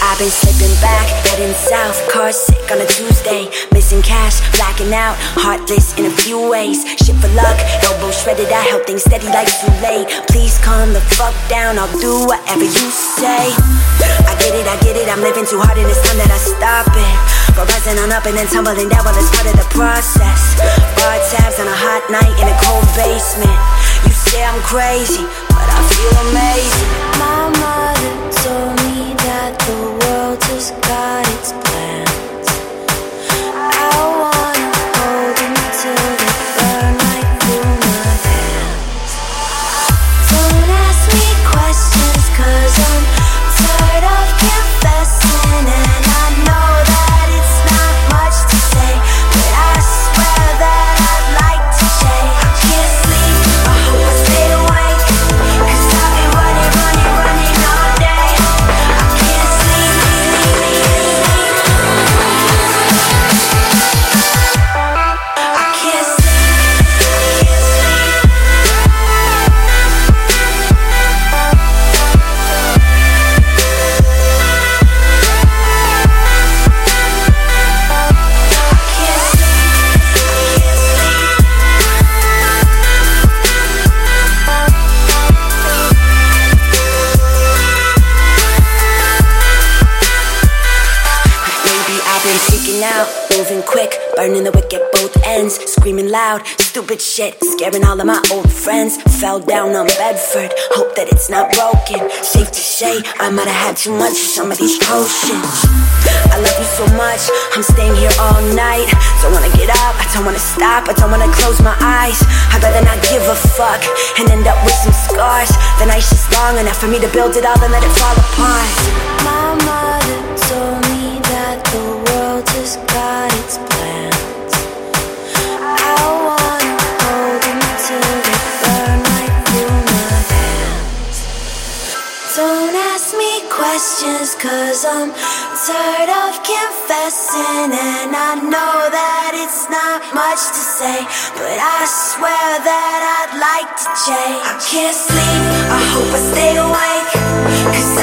I've been slipping back, heading south, car sick on a Tuesday. Missing cash, blacking out, heartless in a few ways. Shit for luck, elbow shredded, I held things steady like too late. Please calm the fuck down, I'll do whatever you say. I get it, I get it, I'm living too hard and it's time that I stop it. But rising on up and then tumbling down, well, it's part of the process. Bar tabs on a hot night in a cold basement. You say I'm crazy, but I feel amazing. Quick, burning the wick at both ends, screaming loud, stupid shit, scaring all of my old friends. Fell down on Bedford, hope that it's not broken. Safe to say, I might have had too much of some of these potions. I love you so much, I'm staying here all night. Don't wanna get up, I don't wanna stop, I don't wanna close my eyes. I'd rather not give a fuck and end up with some scars. The night's just long enough for me to build it all and let it fall apart. Questions, cause I'm tired of confessing. And I know that it's not much to say, but I swear that I'd like to change. I can't sleep, I hope I stay awake, cause